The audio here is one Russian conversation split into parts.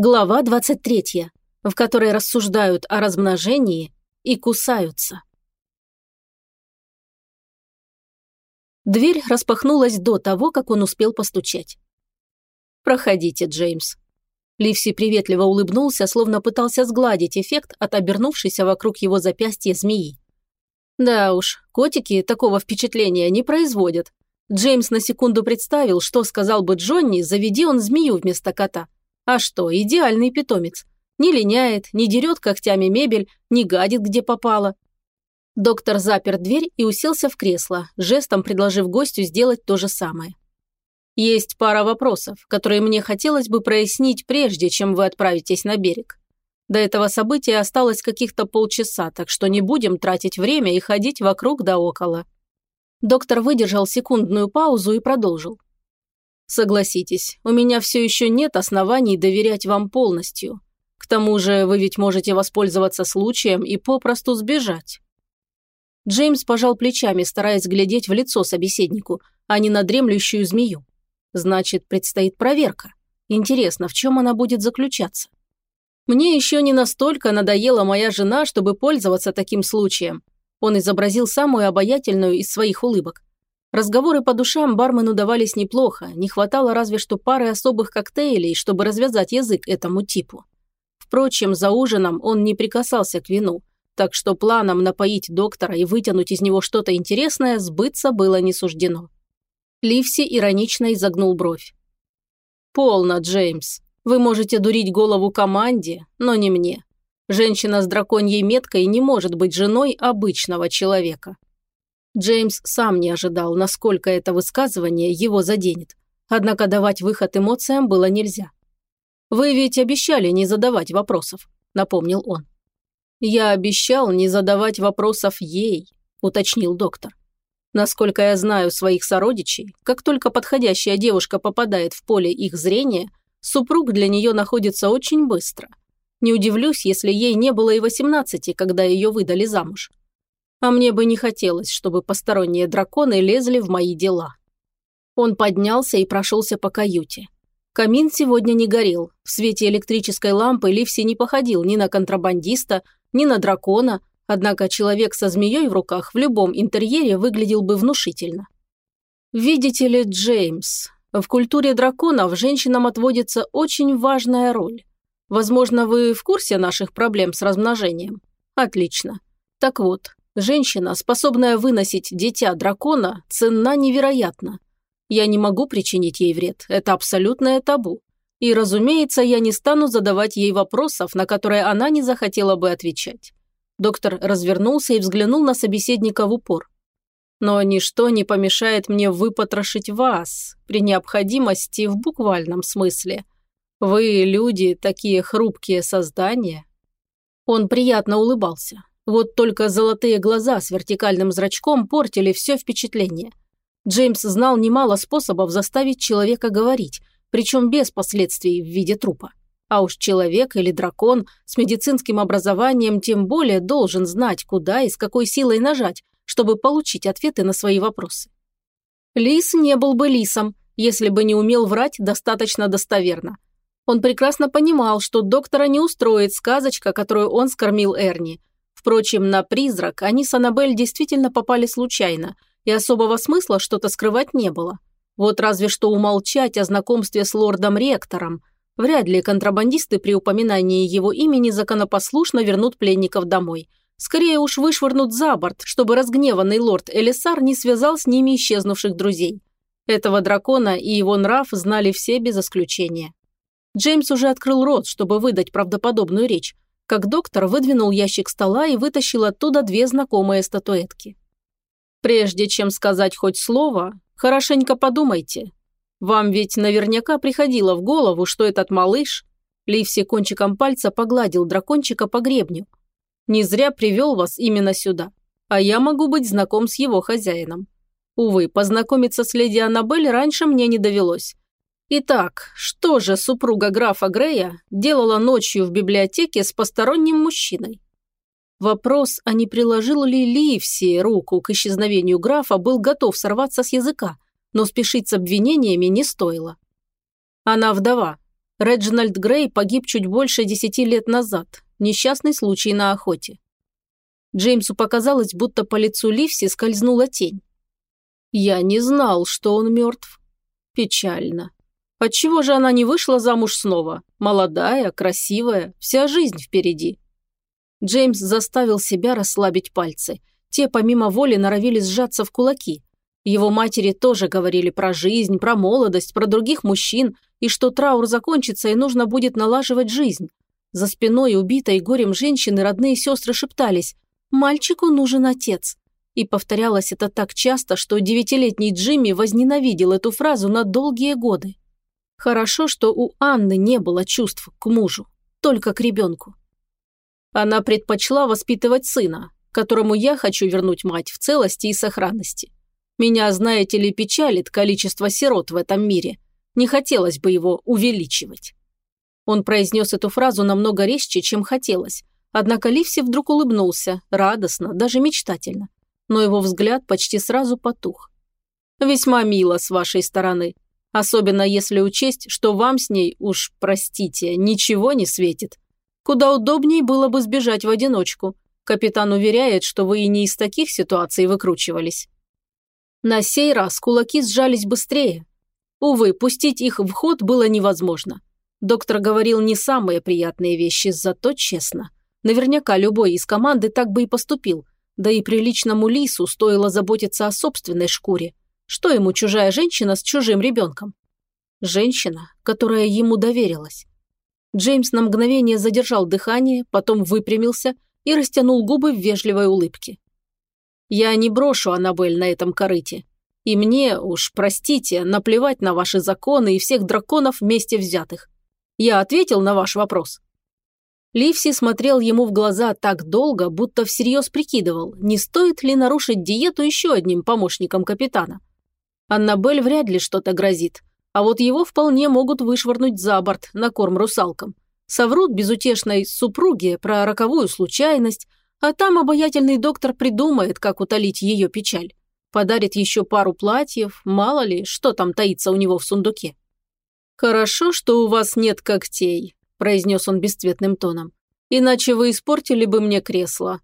Глава 23, в которой рассуждают о размножении и кусаются. Дверь распахнулась до того, как он успел постучать. «Проходите, Джеймс». Ливси приветливо улыбнулся, словно пытался сгладить эффект от обернувшейся вокруг его запястья змеи. Да уж, котики такого впечатления не производят. Джеймс на секунду представил, что сказал бы Джонни, заведи он змею вместо кота – а что, идеальный питомец. Не линяет, не дерет когтями мебель, не гадит, где попало. Доктор запер дверь и уселся в кресло, жестом предложив гостю сделать то же самое. Есть пара вопросов, которые мне хотелось бы прояснить, прежде чем вы отправитесь на берег. До этого события осталось каких-то полчаса, так что не будем тратить время и ходить вокруг да около. Доктор выдержал секундную паузу и продолжил. Согласитесь, у меня все еще нет оснований доверять вам полностью. К тому же вы ведь можете воспользоваться случаем и попросту сбежать. Джеймс пожал плечами, стараясь глядеть в лицо собеседнику, а не на дремлющую змею. Значит, предстоит проверка. Интересно, в чем она будет заключаться? Мне еще не настолько надоела моя жена, чтобы пользоваться таким случаем. Он изобразил самую обаятельную из своих улыбок. Разговоры по душам бармену давались неплохо, не хватало разве что пары особых коктейлей, чтобы развязать язык этому типу. Впрочем, за ужином он не прикасался к вину, так что планом напоить доктора и вытянуть из него что-то интересное сбыться было не суждено. Ливси иронично изогнул бровь. «Полно, Джеймс. Вы можете дурить голову команде, но не мне. Женщина с драконьей меткой не может быть женой обычного человека. Джеймс сам не ожидал, насколько это высказывание его заденет. Однако давать выход эмоциям было нельзя. «Вы ведь обещали не задавать вопросов», – напомнил он. «Я обещал не задавать вопросов ей», – уточнил доктор. «Насколько я знаю своих сородичей, как только подходящая девушка попадает в поле их зрения, супруг для нее находится очень быстро. Не удивлюсь, если ей не было и 18, когда ее выдали замуж. А мне бы не хотелось, чтобы посторонние драконы лезли в мои дела. Он поднялся и прошелся по каюте. Камин сегодня не горел. В свете электрической лампы Ливси не походил ни на контрабандиста, ни на дракона, однако человек со змеей в руках в любом интерьере выглядел бы внушительно. Видите ли, Джеймс, в культуре драконов женщинам отводится очень важная роль. Возможно, вы в курсе наших проблем с размножением? Отлично. Так вот, Женщина, способная выносить дитя дракона, ценна невероятно. Я не могу причинить ей вред, это абсолютное табу. И, разумеется, я не стану задавать ей вопросов, на которые она не захотела бы отвечать. Доктор развернулся и взглянул на собеседника в упор. Но ничто не помешает мне выпотрошить вас, при необходимости в буквальном смысле. Вы, люди, такие хрупкие создания. Он приятно улыбался. Вот только золотые глаза с вертикальным зрачком портили все впечатление. Джеймс знал немало способов заставить человека говорить, причем без последствий в виде трупа. А уж человек или дракон с медицинским образованием тем более должен знать, куда и с какой силой нажать, чтобы получить ответы на свои вопросы. Лис не был бы лисом, если бы не умел врать достаточно достоверно. Он прекрасно понимал, что доктора не устроит сказочка, которую он скормил Эрни, Впрочем, на призрак они с Аннабель действительно попали случайно, и особого смысла что-то скрывать не было. Вот разве что умолчать о знакомстве с лордом-ректором. Вряд ли контрабандисты при упоминании его имени законопослушно вернут пленников домой. Скорее уж вышвырнут за борт, чтобы разгневанный лорд Элисар не связал с ними исчезнувших друзей. Этого дракона и его нрав знали все без исключения. Джеймс уже открыл рот, чтобы выдать правдоподобную речь, как доктор выдвинул ящик стола и вытащил оттуда две знакомые статуэтки. «Прежде чем сказать хоть слово, хорошенько подумайте. Вам ведь наверняка приходило в голову, что этот малыш...» Ливси кончиком пальца погладил дракончика по гребню. «Не зря привел вас именно сюда, а я могу быть знаком с его хозяином. Увы, познакомиться с леди Аннабель раньше мне не довелось, Итак, что же супруга графа Грея делала ночью в библиотеке с посторонним мужчиной? Вопрос, а не приложил ли Ливси руку к исчезновению графа, был готов сорваться с языка, но спешить с обвинениями не стоило. Она вдова. Реджинальд Грей погиб чуть больше десяти лет назад. Несчастный случай на охоте. Джеймсу показалось, будто по лицу Ливси скользнула тень. Я не знал, что он мертв. Печально. Отчего же она не вышла замуж снова? Молодая, красивая, вся жизнь впереди. Джеймс заставил себя расслабить пальцы. Те помимо воли норовили сжаться в кулаки. Его матери тоже говорили про жизнь, про молодость, про других мужчин, и что траур закончится и нужно будет налаживать жизнь. За спиной убитой горем женщины родные сестры шептались «Мальчику нужен отец». И повторялось это так часто, что девятилетний Джимми возненавидел эту фразу на долгие годы. Хорошо, что у Анны не было чувств к мужу, только к ребенку. Она предпочла воспитывать сына, которому я хочу вернуть мать в целости и сохранности. Меня, знаете ли, печалит количество сирот в этом мире. Не хотелось бы его увеличивать. Он произнес эту фразу намного резче, чем хотелось. Однако Ливси вдруг улыбнулся, радостно, даже мечтательно. Но его взгляд почти сразу потух. «Весьма мило с вашей стороны. Особенно если учесть, что вам с ней, уж простите, ничего не светит. Куда удобнее было бы сбежать в одиночку. Капитан уверяет, что вы и не из таких ситуаций выкручивались. На сей раз кулаки сжались быстрее. Увы, пустить их в ход было невозможно. Доктор говорил не самые приятные вещи, зато честно. Наверняка любой из команды так бы и поступил. Да и приличному лису стоило заботиться о собственной шкуре. Что ему чужая женщина с чужим ребенком? Женщина, которая ему доверилась. Джеймс на мгновение задержал дыхание, потом выпрямился и растянул губы в вежливой улыбке. «Я не брошу Аннабель на этом корыте. И мне, уж простите, наплевать на ваши законы и всех драконов вместе взятых. Я ответил на ваш вопрос». Ливси смотрел ему в глаза так долго, будто всерьез прикидывал, не стоит ли нарушить диету еще одним помощником капитана. Аннабель вряд ли что-то грозит, а вот его вполне могут вышвырнуть за борт на корм русалкам. Соврут безутешной супруге про роковую случайность, а там обаятельный доктор придумает, как утолить ее печаль. Подарит еще пару платьев, мало ли, что там таится у него в сундуке. «Хорошо, что у вас нет когтей», – произнес он бесцветным тоном. «Иначе вы испортили бы мне кресло.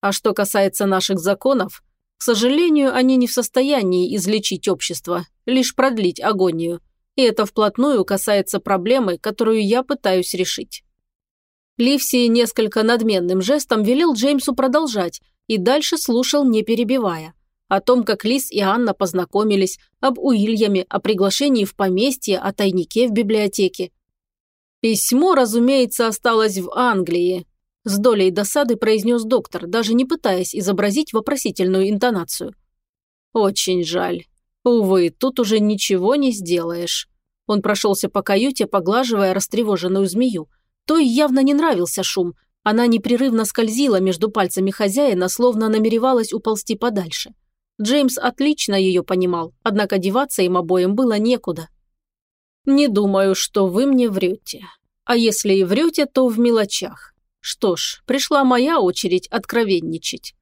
А что касается наших законов, к сожалению, они не в состоянии излечить общество, лишь продлить агонию и это вплотную касается проблемы, которую я пытаюсь решить. Ливси несколько надменным жестом велел Джеймсу продолжать и дальше слушал, не перебивая. О том, как Лис и Анна познакомились, об Уильяме, о приглашении в поместье, о тайнике в библиотеке. Письмо, разумеется, осталось в Англии. С долей досады произнес доктор, даже не пытаясь изобразить вопросительную интонацию. Очень жаль. Увы, тут уже ничего не сделаешь. Он прошелся по каюте, поглаживая растревоженную змею. Той явно не нравился шум. Она непрерывно скользила между пальцами хозяина, словно намеревалась уползти подальше. Джеймс отлично ее понимал, однако деваться им обоим было некуда. «Не думаю, что вы мне врете. А если и врете, то в мелочах. Что ж, пришла моя очередь откровенничать».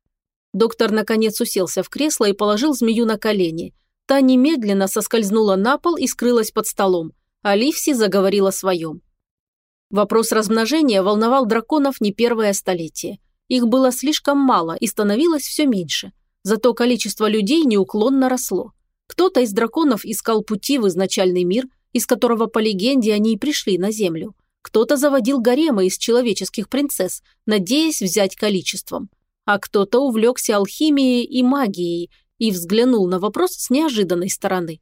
Доктор наконец уселся в кресло и положил змею на колени – Та немедленно соскользнула на пол и скрылась под столом, а Ливси заговорила о своем. Вопрос размножения волновал драконов не первое столетие. Их было слишком мало и становилось все меньше. Зато количество людей неуклонно росло. Кто-то из драконов искал пути в изначальный мир, из которого, по легенде, они и пришли на Землю. Кто-то заводил гаремы из человеческих принцесс, надеясь взять количеством. А кто-то увлекся алхимией и магией и взглянул на вопрос с неожиданной стороны.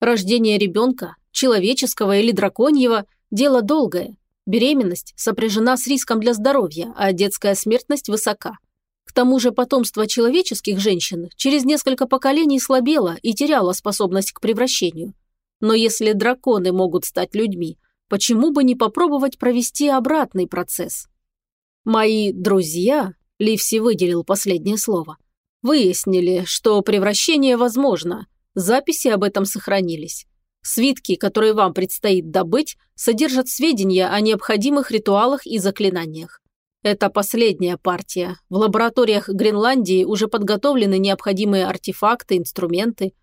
Рождение ребенка, человеческого или драконьего – дело долгое. Беременность сопряжена с риском для здоровья, а детская смертность высока. К тому же потомство человеческих женщин через несколько поколений слабело и теряло способность к превращению. Но если драконы могут стать людьми, почему бы не попробовать провести обратный процесс? Мои друзья, Ливси выделил последнее слово, Выяснили, что превращение возможно. Записи об этом сохранились. Свитки, которые вам предстоит добыть, содержат сведения о необходимых ритуалах и заклинаниях. Это последняя партия. В лабораториях Гренландии уже подготовлены необходимые артефакты, инструменты.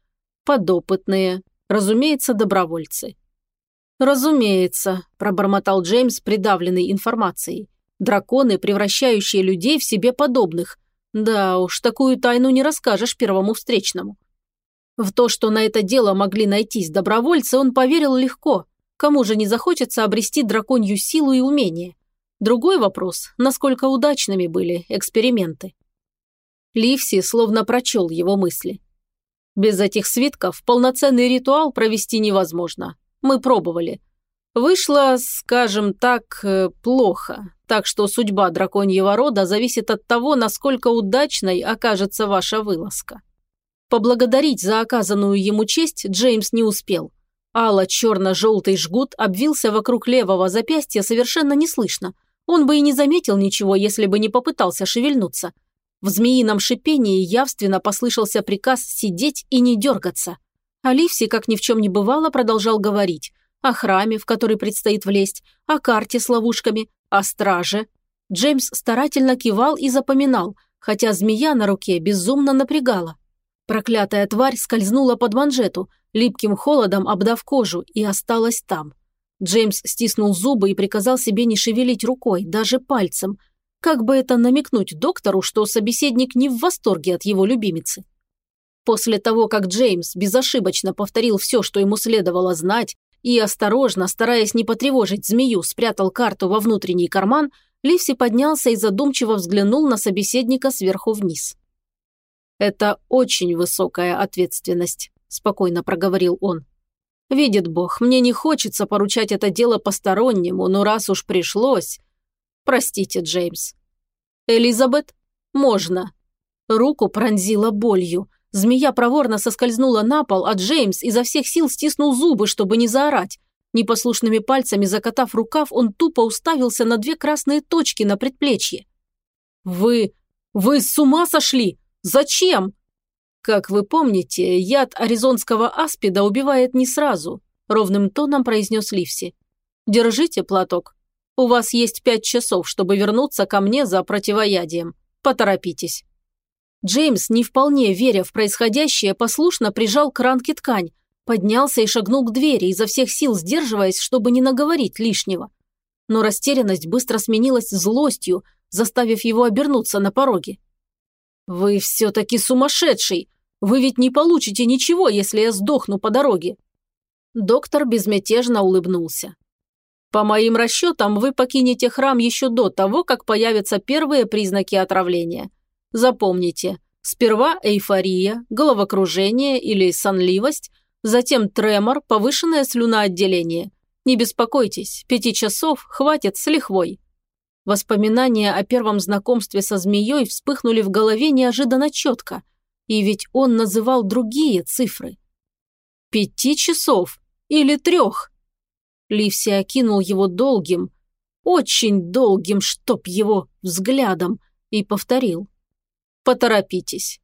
Подопытные. Разумеется, добровольцы. «Разумеется», – пробормотал Джеймс, придавленный информацией. «Драконы, превращающие людей в себе подобных. Да уж, такую тайну не расскажешь первому встречному». В то, что на это дело могли найтись добровольцы, он поверил легко. Кому же не захочется обрести драконью силу и умение? Другой вопрос, насколько удачными были эксперименты. Ливси словно прочел его мысли. Без этих свитков полноценный ритуал провести невозможно. Мы пробовали. Вышло, скажем так, э, плохо. Так что судьба драконьего рода зависит от того, насколько удачной окажется ваша вылазка. Поблагодарить за оказанную ему честь Джеймс не успел. Алла черно-желтый жгут обвился вокруг левого запястья совершенно неслышно. Он бы и не заметил ничего, если бы не попытался шевельнуться. В змеином шипении явственно послышался приказ сидеть и не дергаться. А Ливси, как ни в чем не бывало, продолжал говорить о храме, в который предстоит влезть, о карте с ловушками, о страже. Джеймс старательно кивал и запоминал, хотя змея на руке безумно напрягала. Проклятая тварь скользнула под манжету, липким холодом обдав кожу, и осталась там. Джеймс стиснул зубы и приказал себе не шевелить рукой, даже пальцем. Как бы это намекнуть доктору, что собеседник не в восторге от его любимицы? После того, как Джеймс безошибочно повторил все, что ему следовало знать, и осторожно, стараясь не потревожить змею, спрятал карту во внутренний карман, Ливси поднялся и задумчиво взглянул на собеседника сверху вниз. «Это очень высокая ответственность», – спокойно проговорил он. «Видит Бог, мне не хочется поручать это дело постороннему, но раз уж пришлось...» «Простите, Джеймс». «Элизабет? Можно». Руку пронзила болью – Змея проворно соскользнула на пол, а Джеймс изо всех сил стиснул зубы, чтобы не заорать. Непослушными пальцами закатав рукав, он тупо уставился на две красные точки на предплечье. «Вы... вы с ума сошли? Зачем?» «Как вы помните, яд аризонского аспида убивает не сразу», ровным тоном произнес Ливси. «Держите платок. У вас есть пять часов, чтобы вернуться ко мне за противоядием. Поторопитесь». Джеймс, не вполне веря в происходящее, послушно прижал к ранке ткань, поднялся и шагнул к двери, изо всех сил сдерживаясь, чтобы не наговорить лишнего. Но растерянность быстро сменилась злостью, заставив его обернуться на пороге. «Вы все-таки сумасшедший! Вы ведь не получите ничего, если я сдохну по дороге!» Доктор безмятежно улыбнулся. «По моим расчетам, вы покинете храм еще до того, как появятся первые признаки отравления. Запомните, сперва эйфория, головокружение или сонливость, затем тремор, повышенное слюноотделение. Не беспокойтесь, пяти часов хватит с лихвой. Воспоминания о первом знакомстве со змеей вспыхнули в голове неожиданно четко. И ведь он называл другие цифры. Пяти часов или трех? Ливси окинул его долгим, очень долгим, чтоб его, взглядом, и повторил. Поторопитесь.